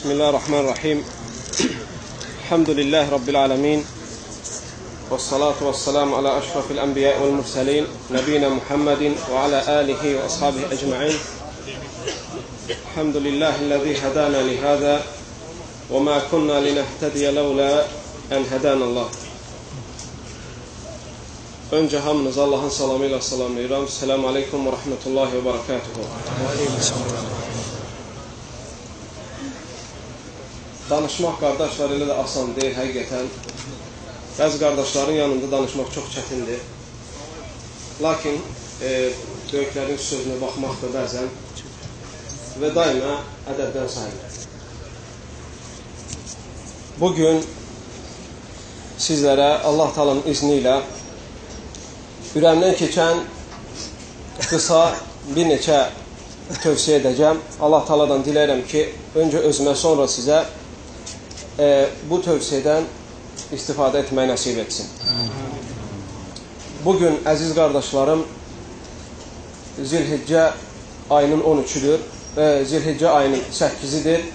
بسم الله الرحمن الرحيم الحمد لله رب العالمين والصلاة والسلام على أشرف الأنبياء والمرسلين نبينا محمد وعلى آله وأصحابه أجمعين الحمد لله الذي هدانا لهذا وما كنا لنهتدي لولا أن هدانا الله Öncə hamınızı Allahın salamı ilə. Selamun aleykum və rəhmətullahi və barakatuhu. Danışmaq qardaşlar elə də asan deyil, həqiqətən. Bəzi qardaşların yanında danışmaq çox çətindir. Lakin e, böyüklərin sözünə baxmaq da bəzən və daima ədəbdən sayılır. Bugün sizlərə Allah talanın izni ilə ürəmdən keçən qısa bir neçə tövsiyə edəcəm. Allah taladan diləyirəm ki, öncə özümə, sonra sizə e, bu tövsiyədən istifadə etməyi nəsib etsin. Bugün, əziz qardaşlarım, Zilhiccə ayının 13-üdür, e, Zilhiccə ayının 8-idir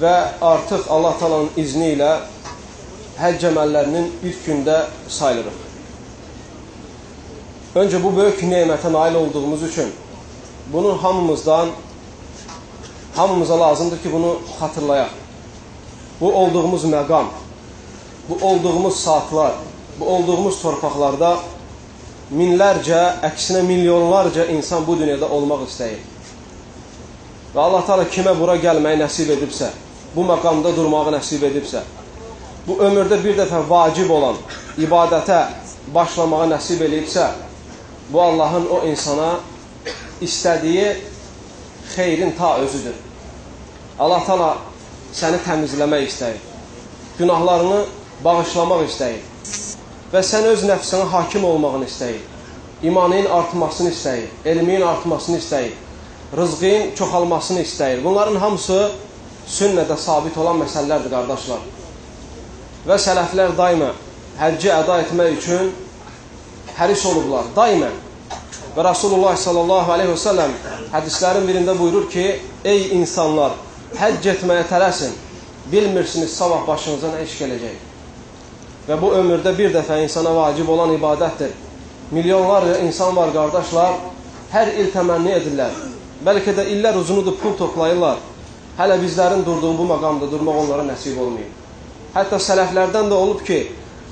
və artıq Allah talanın izni ilə həcc əməllərinin ilk gündə sayılırıq. Öncə bu böyük nemətə nail olduğumuz üçün bunu hamımızdan, hamımıza lazımdır ki, bunu xatırlayaq. Bu olduğumuz məqam, bu olduğumuz saatlar, bu olduğumuz torpaqlarda minlərcə, əksinə milyonlarca insan bu dünyada olmaq istəyir. Və Allah Teala kimə bura gəlməyi nəsib edibsə, bu məqamda durmağı nəsib edibsə, bu ömürdə bir dəfə vacib olan ibadətə başlamağı nəsib edibsə, bu Allahın o insana istədiyi xeyrin ta özüdür. Allah tala səni təmizləmək istəyir. Günahlarını bağışlamaq istəyir. Və sən öz nəfsinə hakim olmağını istəyir. İmanın artmasını istəyir. Elmin artmasını istəyir. Rızqın çoxalmasını istəyir. Bunların hamısı sünnədə sabit olan məsələlərdir, qardaşlar. Və sələflər daima həcci əda etmək üçün həris olublar, daimən. Və Rasulullah sallallahu aleyhi və səlləm hədislərin birində buyurur ki, ey insanlar, həcc etməyə tələsin, bilmirsiniz sabah başınıza nə iş gələcək. Və bu ömürdə bir dəfə insana vacib olan ibadətdir. Milyonlarca insan var, qardaşlar, hər il təmənni edirlər. Bəlkə də illər uzunudur, pul toplayırlar. Hələ bizlərin durduğu bu məqamda durmaq onlara nəsib olmayıb. Hətta sələflərdən də olub ki,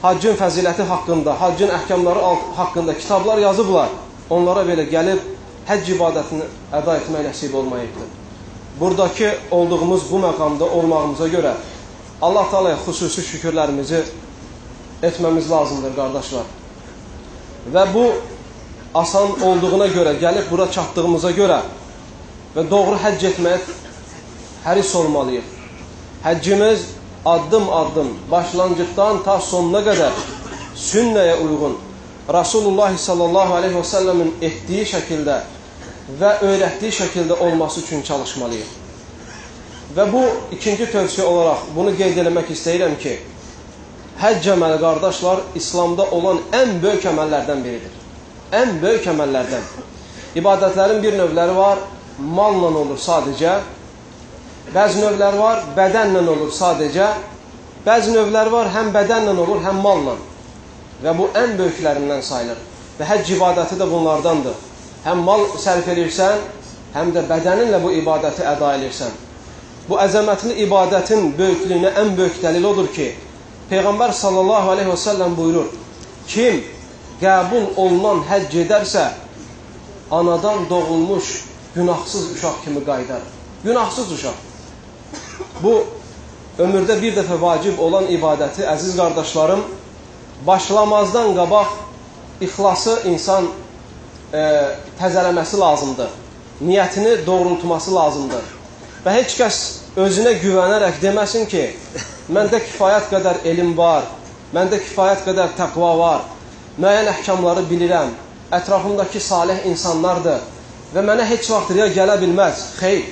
haccın fəziləti haqqında, haccın əhkamları haqqında kitablar yazıblar. Onlara belə gəlib həcc ibadətini əda etmək nəsib olmayıbdır. Buradakı olduğumuz bu məqamda olmağımıza görə Allah Taala'ya xüsusi şükürlərimizi etməmiz lazımdır, qardaşlar. Və bu asan olduğuna görə, gəlib bura çatdığımıza görə və doğru həcc etməyə həris olmalıyıq. Həccimiz addım-addım, başlanğıcdan ta sonuna qədər sünnəyə uyğun, Rasulullah sallallahu aleyhi və səlləmin etdiyi şəkildə və öyrətdiyi şəkildə olması üçün çalışmalıyıq. Və bu ikinci tövsiyə olaraq bunu qeyd eləmək istəyirəm ki, həcc əməli qardaşlar İslamda olan ən böyük əməllərdən biridir. Ən böyük əməllərdən. İbadətlərin bir növləri var, malla olur sadəcə. Bəzi növlər var, bədənlə olur sadəcə. Bəzi növlər var, həm bədənlə olur, həm malla. Və bu ən böyüklərindən sayılır. Və həcc ibadəti də bunlardandır. Həm mal sərf edirsən, həm də bədəninlə bu ibadəti əda edirsən. Bu əzəmətli ibadətin böyüklüyünə ən böyük dəlil odur ki, Peyğəmbər sallallahu aleyhi və səlləm buyurur, kim qəbul olunan həcc edərsə, anadan doğulmuş günahsız uşaq kimi qaydar. Günahsız uşaq. Bu, ömürdə bir dəfə vacib olan ibadəti, əziz qardaşlarım, başlamazdan qabaq ixlası insan e, təzələməsi lazımdır. Niyyətini doğrultması lazımdır. Və heç kəs özünə güvənərək deməsin ki, məndə kifayət qədər elm var, məndə kifayət qədər təqva var, müəyyən əhkamları bilirəm, ətrafımdakı salih insanlardır və mənə heç vaxt riya gələ bilməz. Xeyr,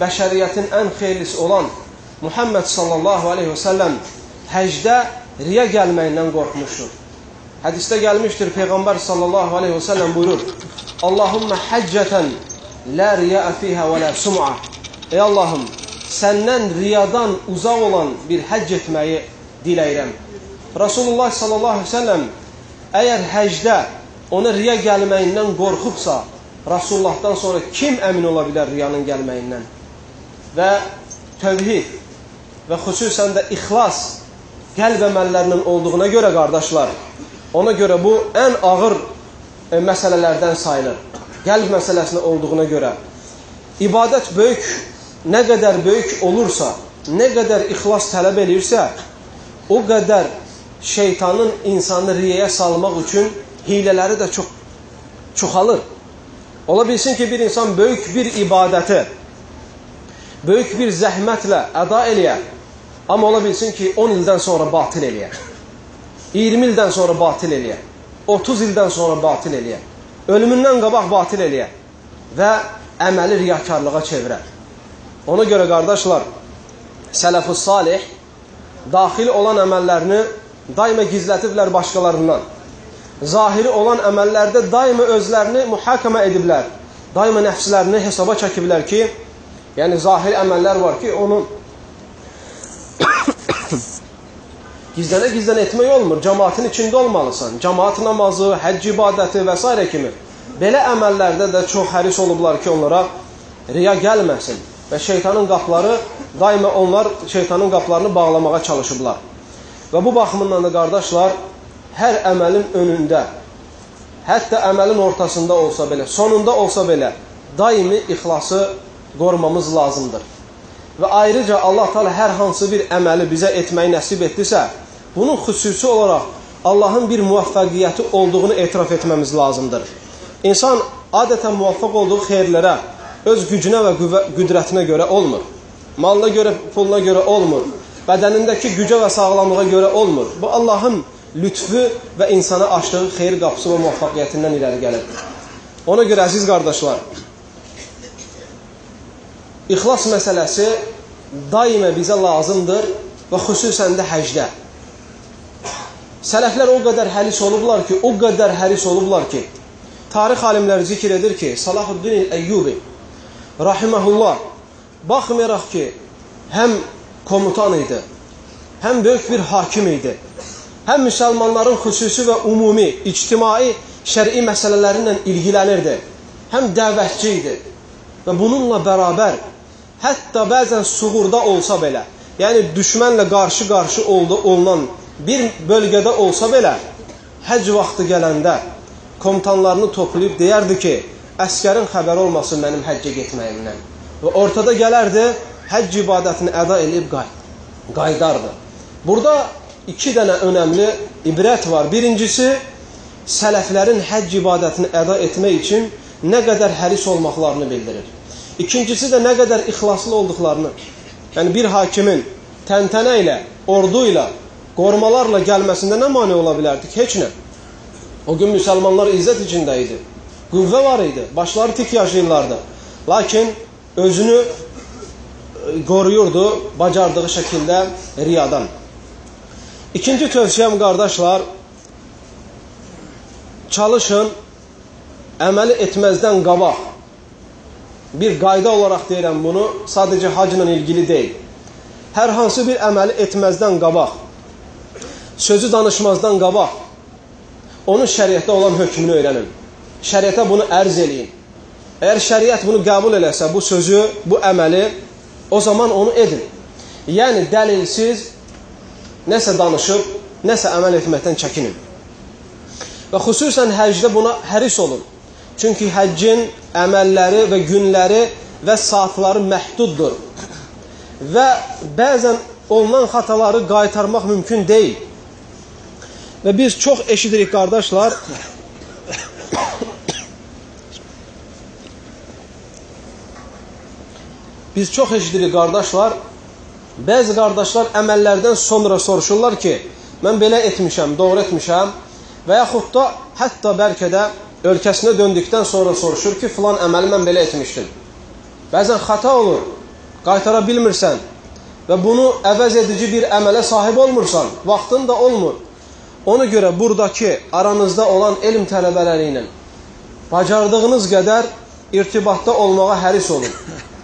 bəşəriyyətin ən xeyirlisi olan Muhammed sallallahu aleyhi və səlləm həcdə riya gəlməyindən qorxmuşdur. Hədisdə gəlmişdir, Peyğəmbər sallallahu aleyhi və səlləm buyurur, Allahümmə həccətən lə riyə fiyhə və lə sum'a. Ey Allahım, səndən riyadan uzaq olan bir həcc etməyi diləyirəm. Rasulullah sallallahu əleyhi və səlləm əgər həcdə ona riya gəlməyindən qorxubsa, Rasulullahdan sonra kim əmin ola bilər riyanın gəlməyindən? Və tövhid və xüsusən də ixlas qəlb əməllərinin olduğuna görə qardaşlar, ona görə bu ən ağır e, məsələlərdən sayılır. Qəlb məsələsinə olduğuna görə. İbadət böyük, nə qədər böyük olursa, nə qədər ixlas tələb eləyirsə, o qədər şeytanın insanı riyaya salmaq üçün hilələri də çox çoxalır. Ola bilsin ki, bir insan böyük bir ibadəti böyük bir zəhmətlə əda eləyə, amma ola bilsin ki, 10 ildən sonra batil eləyə, 20 ildən sonra batil eləyə, 30 ildən sonra batil eləyə, ölümündən qabaq batil eləyə və əməli riyakarlığa çevirər. Ona görə qardaşlar, sələf-ı salih daxil olan əməllərini daima gizlətiblər başqalarından. Zahiri olan əməllərdə daima özlərini mühakimə ediblər. Daima nəfslərini hesaba çəkiblər ki, yəni zahiri əməllər var ki, onun gizlənə-gizlənə etmək olmur. Cəmaatın içində olmalısan. Cəmaat namazı, həcc ibadəti və s. kimi. Belə əməllərdə də çox həris olublar ki, onlara riya gəlməsin. Və şeytanın qapları, daima onlar şeytanın qaplarını bağlamağa çalışıblar. Və bu baxımından da qardaşlar, hər əməlin önündə, hətta əməlin ortasında olsa belə, sonunda olsa belə, daimi ixlası qorumamız lazımdır. Və ayrıca Allah Taala hər hansı bir əməli bizə etməyi nəsib etdisə, bunun xüsusi olaraq Allahın bir müvəffəqiyyəti olduğunu etiraf etməmiz lazımdır. İnsan adətən muvaffaq olduğu xeyirlərə öz gücünə və qüdrətinə görə olmur. Malına görə, puluna görə olmur. Bədənindəki gücə və sağlamlığa görə olmur. Bu Allahın lütfü və insana açdığı xeyir qapısı və müvəffəqiyyətindən irəli gəlir. Ona görə əziz qardaşlar, ixlas məsələsi daimə bizə lazımdır və xüsusən də həcdə. Sələflər o qədər həris olublar ki, o qədər həris olublar ki, tarix alimləri zikr edir ki, Salahuddin Əyyubi rahiməhullah baxmayaraq ki, həm komutan idi, həm böyük bir hakim idi, həm müsəlmanların xüsusi və ümumi, ictimai, şəri məsələləri ilə ilgilənirdi, həm dəvətçi idi və bununla bərabər hətta bəzən suğurda olsa belə, yəni düşmənlə qarşı-qarşı olunan bir bölgədə olsa belə, həc vaxtı gələndə komutanlarını toplayıb deyərdi ki, əskərin xəbəri olmasın mənim həccə getməyimdən. Və ortada gələrdi, həcc ibadətini əda edib qay qaydardı. Burada iki dənə önəmli ibrət var. Birincisi, sələflərin həcc ibadətini əda etmək üçün nə qədər həris olmaqlarını bildirir. İkincisi də nə qədər ixlaslı olduqlarını. Yəni bir hakimin təntənə ilə, ordu ilə, qorumalarla gəlməsində nə mane ola bilərdik? Heç nə. O gün müsəlmanlar izzət içində idi. Qüvvə var idi. Başları tik yaşayırlardı. Lakin özünü e, qoruyurdu bacardığı şəkildə riyadan. İkinci tövsiyəm qardaşlar, çalışın əməli etməzdən qabaq bir qayda olaraq deyirəm bunu, sadəcə hacla ilgili deyil. Hər hansı bir əməli etməzdən qabaq, sözü danışmazdan qabaq, onun şəriətdə olan hökmünü öyrənin. Şəriətə bunu ərz eləyin. Əgər şəriət bunu qəbul eləsə, bu sözü, bu əməli, o zaman onu edin. Yəni, dəlilsiz nəsə danışıb, nəsə əməl etməkdən çəkinin. Və xüsusən həcdə buna həris olun. Çünki həccin əməlləri və günləri və saatları məhduddur. Və bəzən olunan xataları qaytarmaq mümkün deyil. Və biz çox eşidirik qardaşlar. biz çox eşidirik qardaşlar. Bəzi qardaşlar əməllərdən sonra soruşurlar ki, mən belə etmişəm, doğru etmişəm və yaxud da hətta bəlkə də ölkəsinə döndükdən sonra soruşur ki, filan əməli mən belə etmişdim. Bəzən xəta olur, qaytara bilmirsən və bunu əvəz edici bir əmələ sahib olmursan, vaxtın da olmur. Ona görə buradakı aranızda olan elm tələbələri ilə bacardığınız qədər irtibatda olmağa həris olun.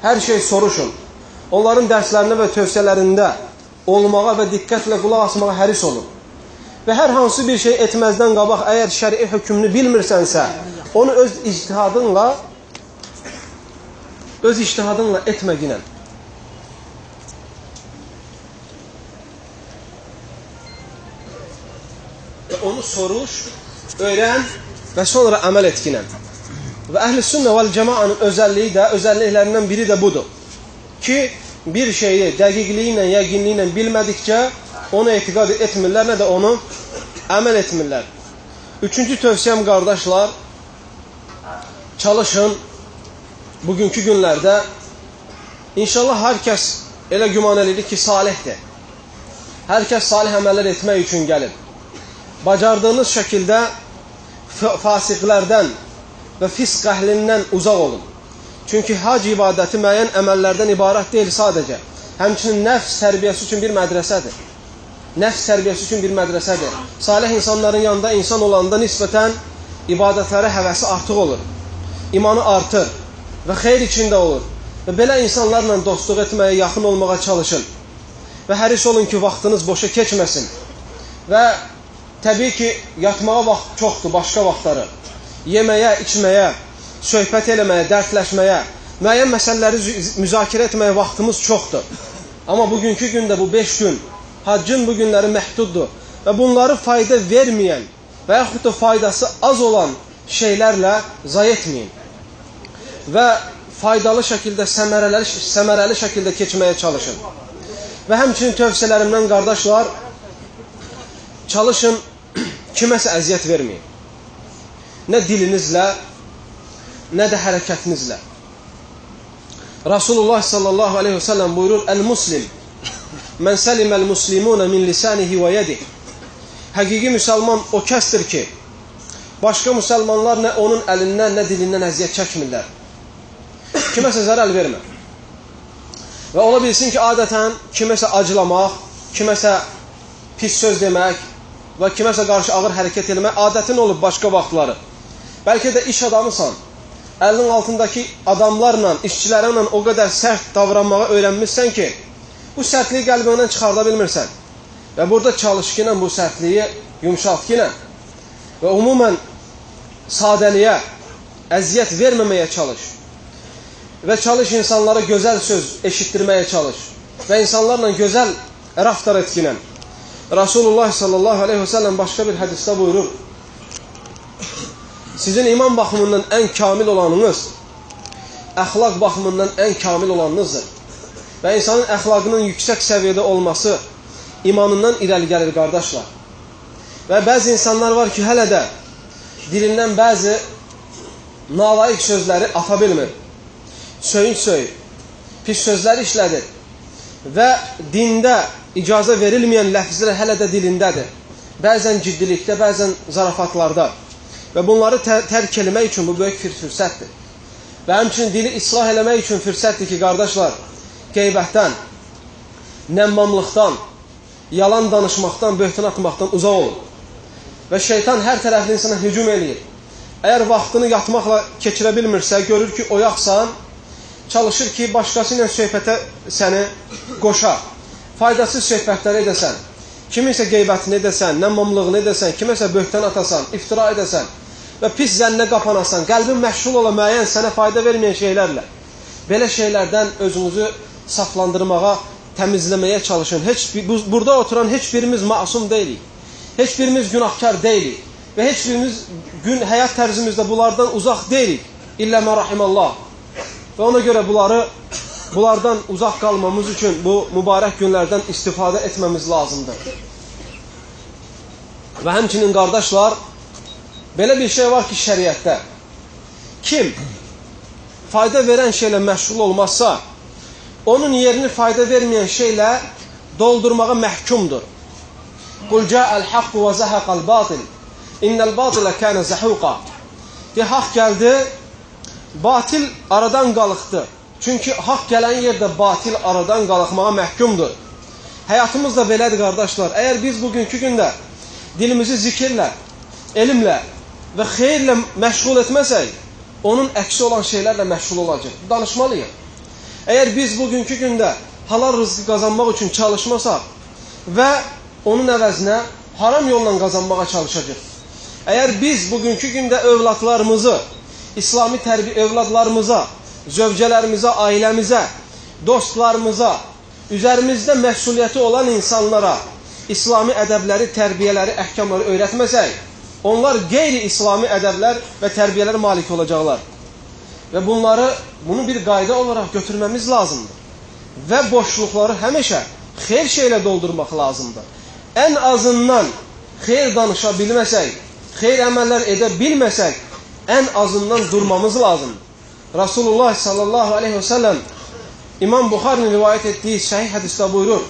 Hər şey soruşun. onların dərslərində və tövsiyələrində olmağa və diqqətlə qulaq asmağa həris olun. Və hər hansı bir şey etməzdən qabaq əgər şərii hökmünü bilmirsənsə, onu öz ictihadınla öz ictihadınla etməginə. Və onu soruş, öyrən və sonra əməl etkinə. Və əhl-i sünnə vəl cəmaanın özəlliyi də, özəlliklərindən biri də budur. Ki, bir şeyi dəqiqliyi ilə, yəqinliyi ilə bilmədikcə onu etiqad etmirlər, nə də onu əməl etmirlər. Üçüncü tövsiyəm qardaşlar, çalışın bugünkü günlərdə inşallah hər kəs elə güman edir ki, salihdir. Hər kəs salih əməllər etmək üçün gəlib. Bacardığınız şəkildə fasiqlərdən və fisq əhlindən uzaq olun. Çünki hac ibadəti müəyyən əməllərdən ibarət deyil sadəcə. Həmçinin nəfs tərbiyəsi üçün bir mədrəsədir. Nəfs tərbiyəsi üçün bir mədrəsədir. Salih insanların yanında insan olanda nisbətən ibadətlərə həvəsi artıq olur. İmanı artır və xeyr içində olur. Və belə insanlarla dostluq etməyə, yaxın olmağa çalışın. Və həris olun ki, vaxtınız boşa keçməsin. Və təbii ki, yatmağa vaxt çoxdur, başqa vaxtları. Yeməyə, içməyə, söhbət eləməyə, dərdləşməyə, müəyyən məsələləri müzakirə etməyə vaxtımız çoxdur. Amma bugünkü gündə bu 5 gün, haccın bu günləri məhduddur və bunları fayda verməyən və yaxud da faydası az olan şeylərlə zay etməyin. Və faydalı şəkildə, səmərəli, səmərəli şəkildə keçməyə çalışın. Və həmçinin tövsiyələrimdən qardaşlar, çalışın kiməsə əziyyət verməyin. Nə dilinizlə, nə də hərəkətinizlə. Rasulullah sallallahu aleyhi ve sellem buyurur, Əl-Muslim, mən səliməl muslimuna min lisanihi və yedih. Həqiqi müsəlman o kəsdir ki, başqa müsəlmanlar nə onun əlindən, nə dilindən əziyyət çəkmirlər. Kiməsə zərəl vermə. Və ola bilsin ki, adətən kiməsə acılamaq, kiməsə pis söz demək və kiməsə qarşı ağır hərəkət etmək adətin olub başqa vaxtları. Bəlkə də iş adamısan, əlinin altındakı adamlarla, işçilərlə o qədər sərt davranmağı öyrənmişsən ki, bu sərtliyi qəlbindən çıxarda bilmirsən. Və burada çalış ki, bu sərtliyi yumşalt ki, və umumən sadəliyə, əziyyət verməməyə çalış. Və çalış insanlara gözəl söz eşitdirməyə çalış. Və insanlarla gözəl raftar etkinən. Rasulullah sallallahu aleyhi ve sellem başqa bir hədisdə buyurur, sizin iman baxımından ən kamil olanınız, əxlaq baxımından ən kamil olanınızdır. Və insanın əxlaqının yüksək səviyyədə olması imanından irəli gəlir, qardaşlar. Və bəzi insanlar var ki, hələ də dilindən bəzi nalayiq sözləri ata bilmir. Söyün söyür, pis sözləri işlədir və dində icazə verilməyən ləfzlər hələ də dilindədir. Bəzən ciddilikdə, bəzən zarafatlarda. Və bunları tər tərk eləmək üçün bu böyük bir fürsətdir. Və həmçinin dili islah eləmək üçün fürsətdir ki, qardaşlar, qeybətdən, nəmmamlıqdan, yalan danışmaqdan, böhtan atmaqdan uzaq olun. Və şeytan hər tərəfli insana hücum eləyir. Əgər vaxtını yatmaqla keçirə bilmirsə, görür ki, oyaqsan, çalışır ki, başqası ilə söhbətə səni qoşa, faydasız söhbətlər edəsən, kiminsə qeybətini edəsən, nəmmamlığını edəsən, kiməsə böhtan atasan, iftira edəsən, və pis zənnə qapanasan, qəlbin məşğul ola müəyyən sənə fayda verməyən şeylərlə. Belə şeylərdən özünüzü saflandırmağa, təmizləməyə çalışın. Heç bu, burada oturan heç birimiz masum deyilik. Heç birimiz günahkar deyilik və heç birimiz gün həyat tərzimizdə bunlardan uzaq deyilik. İllə mə rahimallah. Və ona görə bunları bunlardan uzaq qalmamız üçün bu mübarək günlərdən istifadə etməmiz lazımdır. Və həmçinin qardaşlar, Belə bir şey var ki, şəriətdə kim fayda verən şeylə məşğul olmazsa, onun yerini fayda verməyən şeylə doldurmağa məhkumdur. Qul ca'al haqq və zahaqal batil. İnnal batilə kana zahuqa. De haqq gəldi, batil aradan qalıqdı. Çünki haqq gələn yerdə batil aradan qalıqmağa məhkumdur. Həyatımız da belədir qardaşlar. Əgər biz bugünkü gündə dilimizi zikirlə, elmlə, və xeyirlə məşğul etməsək, onun əksi olan şeylərlə məşğul olacaq. Danışmalıyıq. Əgər biz bugünkü gündə halal rızqı qazanmaq üçün çalışmasaq və onun əvəzinə haram yolla qazanmağa çalışacaq. Əgər biz bugünkü gündə övladlarımızı, İslami tərbiyə övladlarımıza, zövcələrimizə, ailəmizə, dostlarımıza, üzərimizdə məsuliyyəti olan insanlara İslami ədəbləri, tərbiyələri, əhkamları öyrətməsək, onlar qeyri-İslami ədəblər və tərbiyələr malik olacaqlar. Və bunları, bunu bir qayda olaraq götürməmiz lazımdır. Və boşluqları həmişə xeyr şeylə doldurmaq lazımdır. Ən azından xeyr danışa bilməsək, xeyr əməllər edə bilməsək, ən azından durmamız lazımdır. Rasulullah sallallahu aleyhi ve sellem İmam Buxarinin rivayət etdiyi səhih hədisdə buyurur.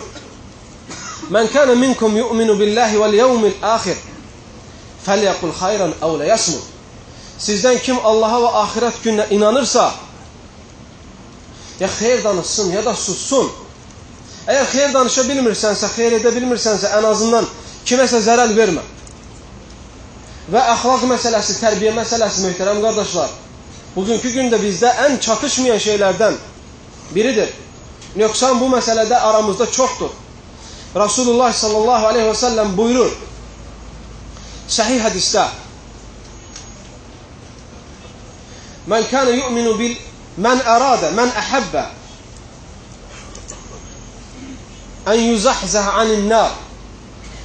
Mən kənə minkum yu'minu billahi vel yevmil axir fəlyəqul xayran əv ləyəsmud. Sizdən kim Allaha və axirət gününə inanırsa, ya xeyr danışsın, ya da sussun. Əgər xeyr danışa bilmirsənsə, xeyr edə bilmirsənsə, ən azından kiməsə zərər vermə. Və əxlaq məsələsi, tərbiyə məsələsi, möhtərəm qardaşlar, bugünkü gündə bizdə ən çatışmayan şeylərdən biridir. Nöqsan bu məsələdə aramızda çoxdur. Rasulullah sallallahu aleyhi və səlləm buyurur, səhih hədisdə, Mən kənə yu'minu bil, mən əradə, mən əhəbbə, ən yuzahzəh anin nar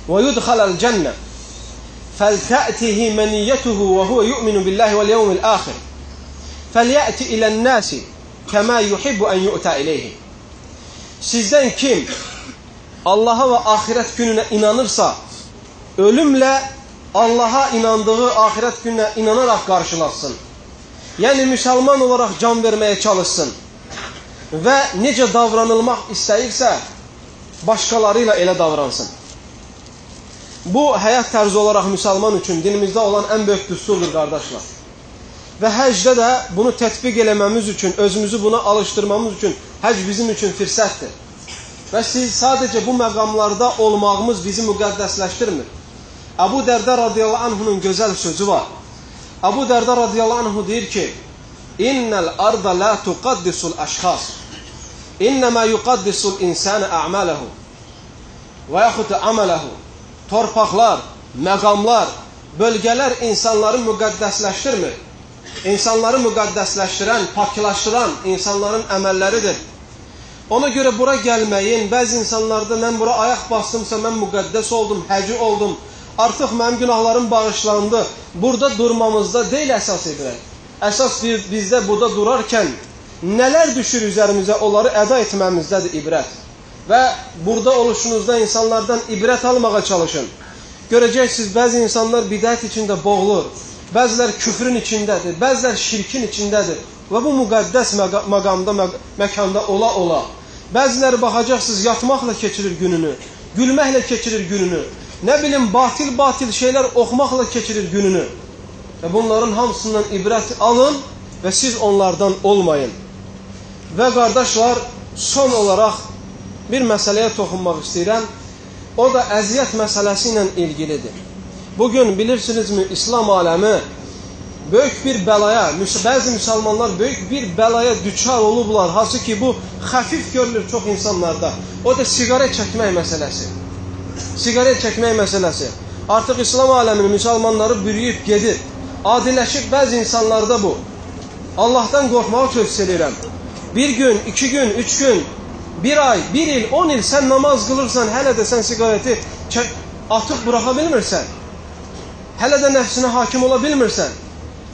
və yudxaləl cənnə, fəltə'tihi məniyyətuhu və huvə yu'minu billahi vəl fəlyə'ti ilən nəsi kəmə yuhibbu ən yu'tə iləyhi. Sizdən kim Allaha və axirət gününə inanırsa, ölümlə Allaha inandığı axirət gününə inanaraq qarşılasın. Yəni müsəlman olaraq can verməyə çalışsın və necə davranılmaq istəyirsə, başqaları ilə elə davransın. Bu həyat tərzi olaraq müsəlman üçün dinimizdə olan ən böyük düsturdur qardaşlar. Və həcdə də bunu tətbiq eləməmiz üçün, özümüzü buna alışdırmamız üçün həc bizim üçün fürsətdir. Və siz sadəcə bu məqamlarda olmağımız bizi müqəddəsləşdirmir. Əbu Dərdə radiyallahu anhunun gözəl sözü var. Əbu Dərdə radiyallahu anhu deyir ki, İnnəl arda la tuqaddisul əşxas. İnnəmə yuqaddisul insənə ə'mələhu və yaxud əmələhu. Torpaqlar, məqamlar, bölgələr insanları müqəddəsləşdirmir. İnsanları müqəddəsləşdirən, paklaşdıran insanların əməlləridir. Ona görə bura gəlməyin, bəzi insanlarda mən bura ayaq bastımsa mən müqəddəs oldum, həci oldum, artıq mənim günahlarım bağışlandı. Burada durmamızda deyil əsas ibrət. Əsas bir, bizdə burada durarkən nələr düşür üzərimizə onları əda etməmizdədir ibrət. Və burada oluşunuzda insanlardan ibrət almağa çalışın. Görəcəksiniz, bəzi insanlar bidət içində boğulur, bəzilər küfrün içindədir, bəzilər şirkin içindədir. Və bu müqəddəs məqamda, məkanda ola-ola. Bəziləri baxacaqsınız, yatmaqla keçirir gününü, gülməklə keçirir gününü, nə bilim, batil-batil şeylər oxumaqla keçirir gününü. Və bunların hamısından ibrət alın və siz onlardan olmayın. Və qardaşlar, son olaraq bir məsələyə toxunmaq istəyirəm. O da əziyyət məsələsi ilə ilgilidir. Bugün bilirsinizmi, İslam aləmi böyük bir bəlaya, bəzi müsəlmanlar böyük bir bəlaya düçar olublar. Hansı ki, bu xəfif görülür çox insanlarda. O da siqaret çəkmək məsələsi. Siqaret çəkmək məsələsi. Artıq İslam aləminin müsəlmanları bürüyüb gedir. Adiləşib bəzi insanlarda bu. Allahdan qorxmağı tövsiyə edirəm. Bir gün, iki gün, üç gün, bir ay, bir il, on il sən namaz qılırsan, hələ də sən siqareti atıb buraxa bilmirsən. Hələ də nəfsinə hakim ola bilmirsən.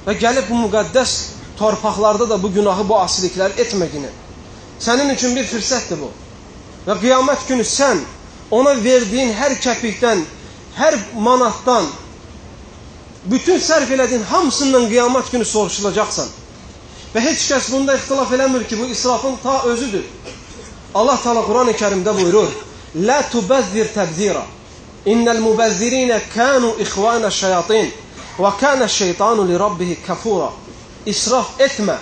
Və gəlib bu müqəddəs torpaqlarda da bu günahı, bu asilikləri etmədiyini. Sənin üçün bir fürsətdir bu. Və qiyamət günü sən ona verdiyin hər kəpikdən, hər manatdan, bütün sərf elədiyin hamısından qiyamət günü soruşulacaqsan. Və heç kəs bunda ixtilaf eləmir ki, bu israfın ta özüdür. Allah Teala Quran-ı Kərimdə buyurur: "La tubazzir tabzira. Kanu ihvana şeyatin." Və kənə şeytanu li rabbihi kəfura. İsraf etmə.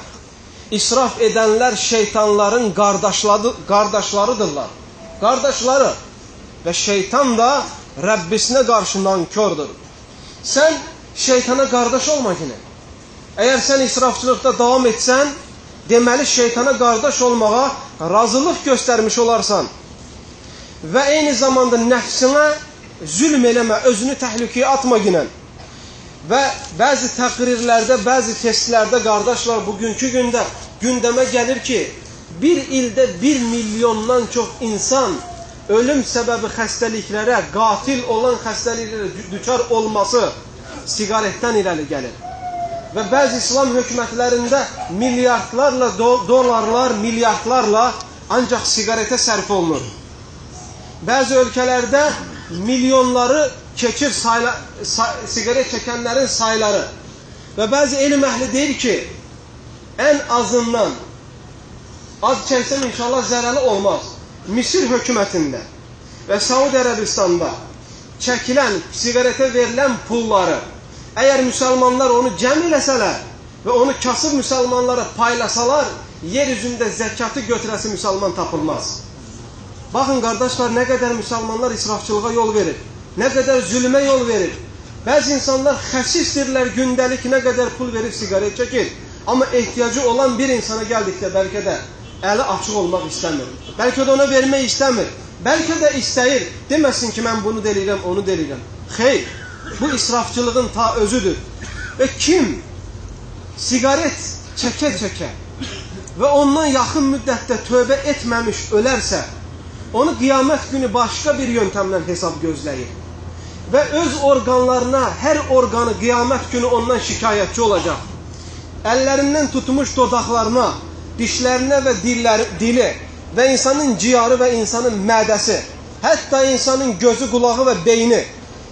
İsraf edənlər şeytanların qardaşları, qardaşlarıdırlar. Qardaşları. Və şeytan da Rəbbisinə qarşı nankördür. Sən şeytana qardaş olma yine. Əgər sən israfçılıqda davam etsən, deməli şeytana qardaş olmağa razılıq göstərmiş olarsan və eyni zamanda nəfsinə zülm eləmə, özünü təhlükəyə atma ginən. Və bəzi təqrirlərdə, bəzi testlərdə qardaşlar bugünkü gündə gündəmə gəlir ki, bir ildə bir milyondan çox insan ölüm səbəbi xəstəliklərə, qatil olan xəstəliklərə düçar olması siqaretdən irəli gəlir. Və bəzi İslam hökumətlərində milyardlarla do dolarlar, milyardlarla ancaq siqaretə sərf olunur. Bəzi ölkələrdə milyonları keçir sayla, say, siqaret çəkənlərin sayları. Və bəzi elm əhli deyir ki, ən azından az çəksəm inşallah zərəli olmaz. Misir hökumətində və Saudi Ərəbistanda çəkilən, siqaretə verilən pulları əgər müsəlmanlar onu cəm eləsələr və onu kasıb müsəlmanlara paylasalar, yer üzündə zəkatı götürəsi müsəlman tapılmaz. Baxın qardaşlar, nə qədər müsəlmanlar israfçılığa yol verir, nə qədər zülmə yol verir. Bəzi insanlar xəsisdirlər, gündəlik nə qədər pul verib siqaret çəkir. Amma ehtiyacı olan bir insana gəldikdə bəlkə də əli açıq olmaq istəmir. Bəlkə də ona vermək istəmir. Bəlkə də istəyir. Deməsin ki, mən bunu delirəm, onu delirəm. Xeyr, bu israfçılığın ta özüdür. Və kim siqaret çəkə-çəkə və ondan yaxın müddətdə tövbə etməmiş ölərsə, onu qiyamət günü başqa bir yöntəmlə hesab gözləyir. Və öz orqanlarına, hər orqanı qiyamət günü ondan şikayətçi olacaq. Əllərindən tutmuş dodaqlarına, dişlərinə və dilləri, dili və insanın ciyarı və insanın mədəsi, hətta insanın gözü, qulağı və beyni,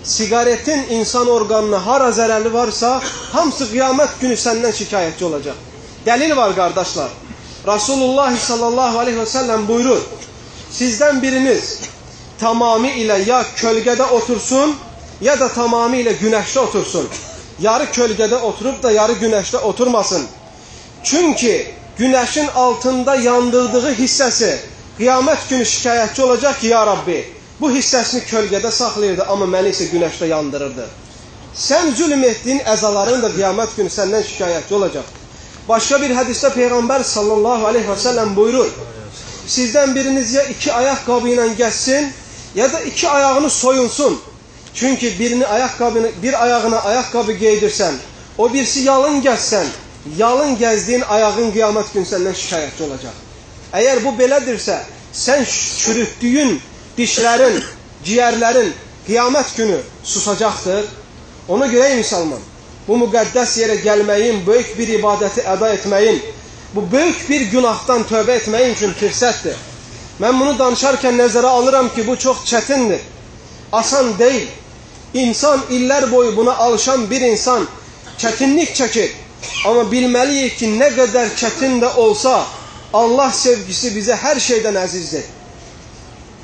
siqaretin insan orqanına hara zərəli varsa, hamısı qiyamət günü səndən şikayətçi olacaq. Dəlil var qardaşlar. Rasulullah sallallahu aleyhi və səlləm buyurur, sizdən biriniz tamamı ilə ya kölgədə otursun, ya da tamamı ilə günəşdə otursun. Yarı kölgədə oturub da yarı günəşdə oturmasın. Çünki günəşin altında yandırdığı hissəsi qiyamət günü şikayətçi olacaq ki, ya Rabbi, bu hissəsini kölgədə saxlayırdı, amma məni isə günəşdə yandırırdı. Sən zülm etdiyin əzaların da qiyamət günü səndən şikayətçi olacaq. Başqa bir hədisdə Peyğəmbər sallallahu aleyhi və səlləm buyurur, sizdən biriniz ya iki ayaqqabı ilə gəzsin, ya da iki ayağını soyunsun. Çünki birini ayaqqabını, bir ayağına ayaqqabı geydirsən, o birisi yalın gəzsən, yalın gəzdiyin ayağın qiyamət gün səndən şikayətçi olacaq. Əgər bu belədirsə, sən çürütdüyün dişlərin, ciyərlərin qiyamət günü susacaqdır. Ona görə müsəlman, bu müqəddəs yerə gəlməyin, böyük bir ibadəti əda etməyin, bu böyük bir günahdan tövbə etməyin üçün fürsətdir. Mən bunu danışarkən nəzərə alıram ki, bu çox çətindir. Asan deyil. İnsan illər boyu buna alışan bir insan çətinlik çəkir. Amma bilməliyik ki, nə qədər çətin də olsa, Allah sevgisi bizə hər şeydən əzizdir.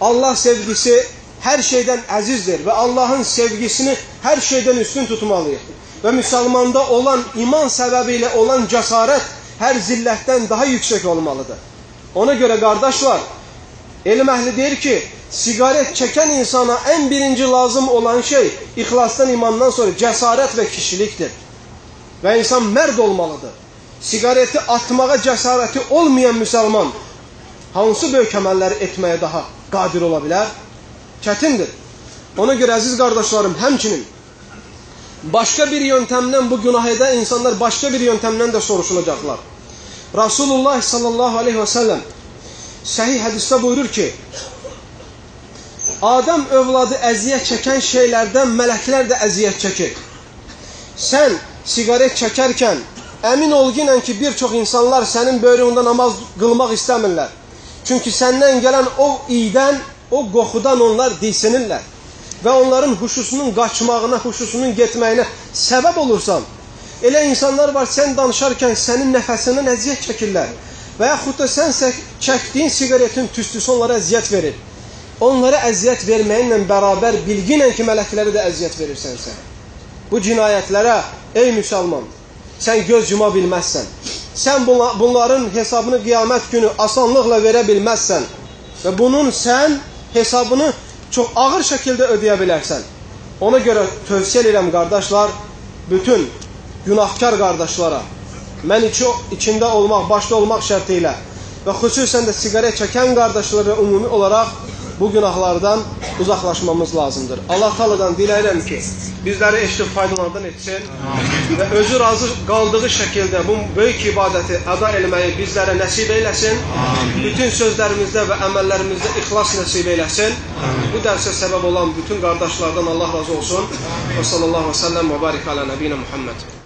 Allah sevgisi hər şeydən əzizdir və Allahın sevgisini hər şeydən üstün tutmalıyıq. Və müsəlmanda olan iman səbəbi ilə olan cəsarət hər zillətdən daha yüksək olmalıdır. Ona görə qardaşlar, elm əhli deyir ki, siqaret çəkən insana ən birinci lazım olan şey ixlasdan, imandan sonra cəsarət və kişilikdir. Və insan mərd olmalıdır. Siqareti atmağa cəsarəti olmayan müsəlman hansı böyük əməlləri etməyə daha qadir ola bilər? Çətindir. Ona görə əziz qardaşlarım, həmçinin başqa bir yöntəmdən bu günah edən insanlar başqa bir yöntəmdən də soruşulacaqlar. Rasulullah sallallahu aleyhi və səlləm səhih hədisdə buyurur ki, Adam övladı əziyyət çəkən şeylərdən mələklər də əziyyət çəkir. Sən siqaret çəkərkən əmin ol ginən ki, bir çox insanlar sənin böyründə namaz qılmaq istəmirlər. Çünki səndən gələn o iydən, o qoxudan onlar dilsinirlər və onların huşusunun qaçmağına, huşusunun getməyinə səbəb olursan. Elə insanlar var, sən danışarkən sənin nəfəsindən əziyyət çəkirlər və yaxud da sən çəkdiyin siqaretin tüstüsü onlara əziyyət verir. Onlara əziyyət verməyinlə bərabər bilginlə ki, mələkləri də əziyyət verirsən sən. Bu cinayətlərə Ey müsəlman, sən göz yuma bilməzsən. Sən bunların hesabını qiyamət günü asanlıqla verə bilməzsən. Və bunun sən hesabını çox ağır şəkildə ödəyə bilərsən. Ona görə tövsiyə edirəm qardaşlar, bütün günahkar qardaşlara, mən içi, içində olmaq, başda olmaq şərti ilə və xüsusən də siqaret çəkən qardaşlara ümumi olaraq bu günahlardan uzaqlaşmamız lazımdır. Allah Taala'dan diləyirəm ki, bizləri eşidib faydalardan etsin və özü razı qaldığı şəkildə bu böyük ibadəti əda etməyi bizlərə nəsib eyləsin. Bütün sözlərimizdə və əməllərimizdə ixlas nəsib eyləsin. Bu dərsə səbəb olan bütün qardaşlardan Allah razı olsun. Və sallallahu əleyhi və səlləm və barik alə nəbiyinə Muhammed.